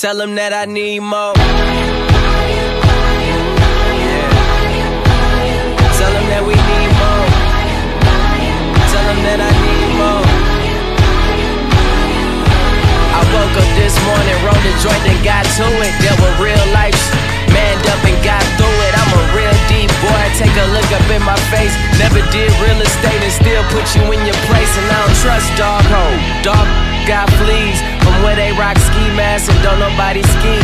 Tell them that I need more. Tell them that we need more. Tell that I need more. I woke up this morning, rolled a joint and got to it. Dealt with real life, manned up and got through it. I'm a real deep boy, take a look up in my face. Never did real estate and still put you in your place. And I don't trust dog ho. Dog got fleas where they rock ski masks and don't nobody ski.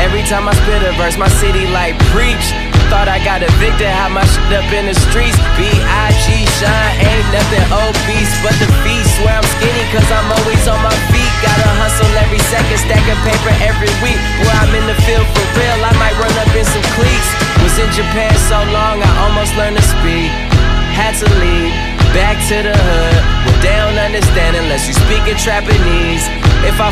Every time I spit a verse, my city like preach. Thought I got evicted, had my shit up in the streets. B.I.G. shine, ain't nothing obese but the feet. Swear I'm skinny, cause I'm always on my feet. Gotta hustle every second, stacking paper every week. Boy, I'm in the field for real, I might run up in some cleats. Was in Japan so long, I almost learned to speak. Had to leave, back to the hood. Well, they don't understand unless you speak in Japanese.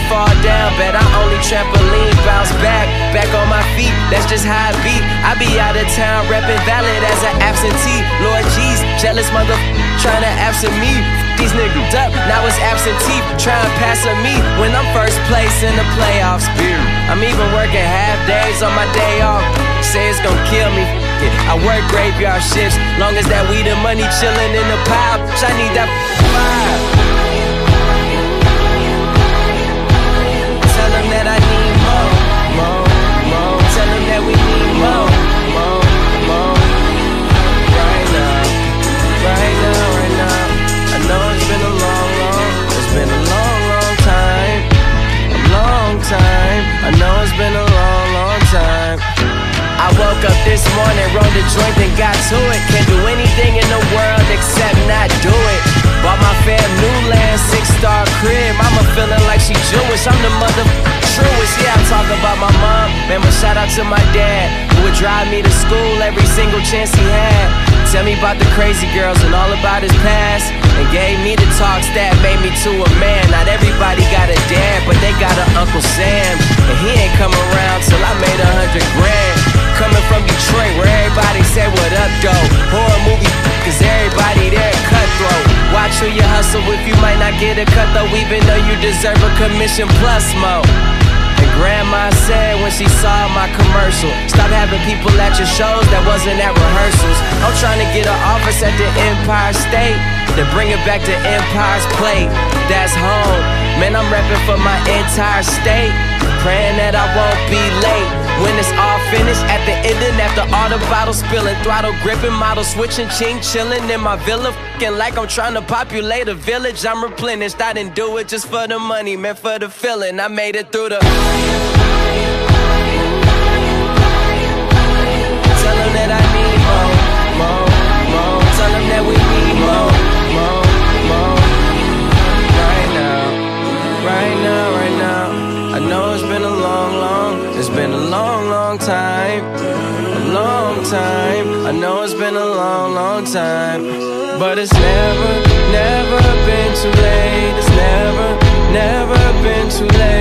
Fall down, bet I only trampoline bounce back, back on my feet. That's just how I be. I be out of town, reppin' valid as an absentee. Lord jeez, jealous mother trying to absent me. These niggas up, now it's absentee, trying to pass on me when I'm first place in the playoffs. I'm even working half days on my day off. Say it's gonna kill me. I work graveyard shifts, long as that weed and money chillin' in the pile. I need that vibe. Woke up this morning, rolled a joint and got to it. Can't do anything in the world except not do it. Bought my fam new land, six star crib. Mama feeling like she Jewish. I'm the mother truest. Yeah, I talk about my mom. Man, but shout out to my dad, who would drive me to school every single chance he had. Tell me about the crazy girls and all about his past. And gave me the talks that made me to a man. Not everybody got a dad, but they not get a cut though, even though you deserve a commission plus more. And grandma said when she saw my commercial, stop having people at your shows that wasn't at rehearsals. I'm trying to get an office at the Empire State, then bring it back to Empire's Plate. That's home. Man, I'm repping for my entire state, praying that I won't be late. When it's all finished, at the ending, after all the bottles spilling, throttle gripping, model switching, ching chilling in my villa, fing like I'm trying to populate a village. I'm replenished. I didn't do it just for the money, man, for the feeling. I made it through the. Know it's been a long, long time. But it's never, never been too late. It's never, never been too late.